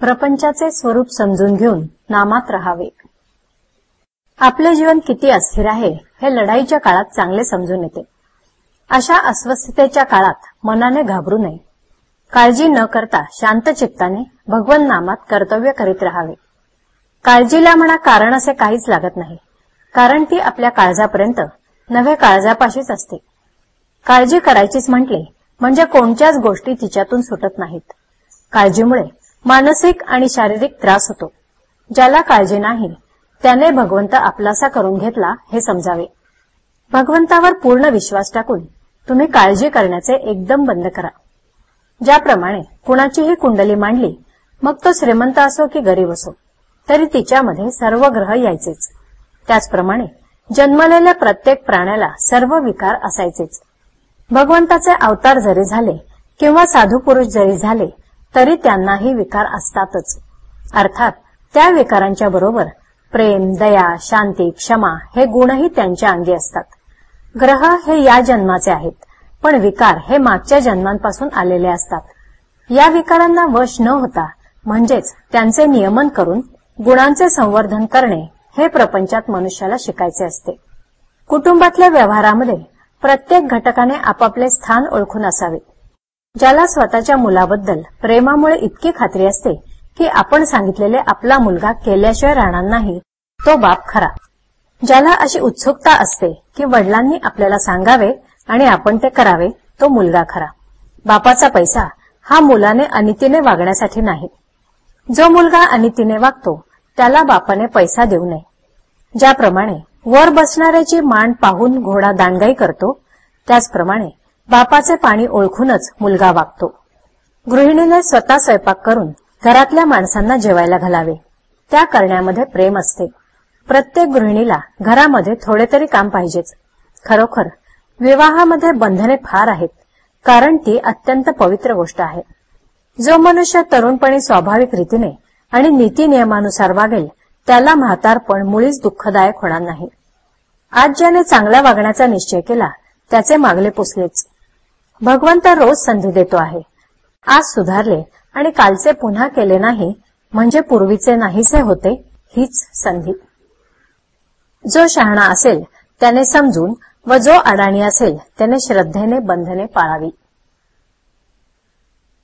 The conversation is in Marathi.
प्रपंचाचे स्वरूप समजून घेऊन नामात राहावे. आपले जीवन किती अस्थिर आहे हे लढाईच्या काळात चांगले समजून येते. अशा अस्वस्थतेच्या काळात मनाने घाबरू नये. काळजी न करता शांत चित्ताने भगवन नामात कर्तव्य करीत राहावे. काळजीला म्हणा कारण असे काहीच लागत नाही कारण ती आपल्या काळजापर्यंत नव्हे काळजापाशीच असते. काळजी करायचीच म्हटले म्हणजे कोणत्याच गोष्टी तिच्यातून सुटत नाहीत. काळजीमुळे मानसिक आणि शारीरिक त्रास होतो. ज्याला काळजी नाही त्याने भगवंत आपलासा करून घेतला हे समजावे. भगवंतावर पूर्ण विश्वास टाकून तुम्ही काळजी करण्याचे एकदम बंद करा. ज्याप्रमाणे कुणाचीही कुंडली मांडली मग तो श्रीमंत असो की गरीब असो तरी तिच्यामध्ये सर्व ग्रह यायचेच. त्याचप्रमाणे जन्मलेल्या प्रत्येक प्राण्याला सर्व विकार असायचेच. भगवंताचे अवतार जरी झाले किंवा साधू पुरुष जरी झाले तरी त्यांनाही विकार असतातच. अर्थात त्या विकारांच्या बरोबर प्रेम दया शांती क्षमा हे गुणही त्यांच्या अंगी असतात. ग्रह हे या जन्माचे आहेत पण विकार हे मागच्या जन्मांपासून आलेले असतात. या विकारांना वश न होता म्हणजेच त्यांचे नियमन करून गुणांचे संवर्धन करणे हे प्रपंचात मनुष्याला शिकायचे असते. कुटुंबातल्या व्यवहारामध्ये प्रत्येक घटकाने आपापले स्थान ओळखून असावे. ज्याला स्वतःच्या मुलाबद्दल प्रेमामुळे इतकी खात्री असते की आपण सांगितलेले आपला मुलगा केल्याशिवाय राहणार नाही तो बाप खरा. ज्याला अशी उत्सुकता असते की वडिलांनी आपल्याला सांगावे आणि आपण ते करावे तो मुलगा खरा. बापाचा पैसा हा मुलाने अनितीने वागण्यासाठी नाही. जो मुलगा अनितीने वागतो त्याला बापाने पैसा देऊ नये. ज्याप्रमाणे वर बसणाऱ्याची मान पाहून घोडा दांडगाई करतो त्याचप्रमाणे बापाचे पाणी ओळखूनच मुलगा वागतो. गृहिणीने स्वतः स्वयंपाक करून घरातल्या माणसांना जेवायला घालावे. त्या करण्यामध्ये प्रेम असते. प्रत्येक गृहिणीला घरामध्ये थोडे तरी काम पाहिजेच. खरोखर विवाहामध्ये बंधने फार आहेत कारण ती अत्यंत पवित्र गोष्ट आहे. जो मनुष्य तरुणपणी स्वाभाविक रीतीने आणि नीती नियमानुसार वागेल त्याला म्हातारपण मुळीच दुःखदायक होणार नाही. आज ज्याने चांगल्या वागण्याचा निश्चय केला त्याचे मागले पुसलेच. भगवंत रोज संधी देतो आहे. आज सुधारले आणि कालचे पुन्हा केले नाही म्हणजे पूर्वीचे नाहीसे होते हीच संधी. जो शहाणा असेल त्याने समजून व जो अडाणी असेल त्याने श्रद्धेने बंधने पाळावी.